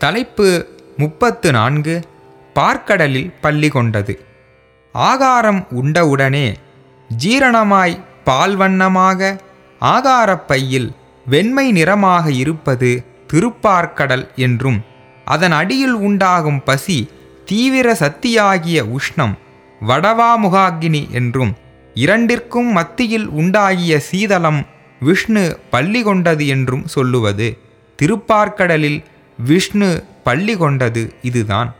தலைப்பு முப்பத்து நான்கு பார்க்கடலில் பள்ளி கொண்டது. ஆகாரம் உண்டவுடனே ஜீரணமாய் பால் வண்ணமாக வெண்மை நிறமாக இருப்பது திருப்பார்க்கடல் என்றும் அதன் அடியில் உண்டாகும் பசி தீவிர சக்தியாகிய உஷ்ணம் வடவாமுகாகினி என்றும் இரண்டிற்கும் மத்தியில் உண்டாகிய சீதளம் விஷ்ணு பள்ளி கொண்டது என்றும் சொல்லுவது திருப்பார்க்கடலில் விஷ்ணு பள்ளி கொண்டது இதுதான்.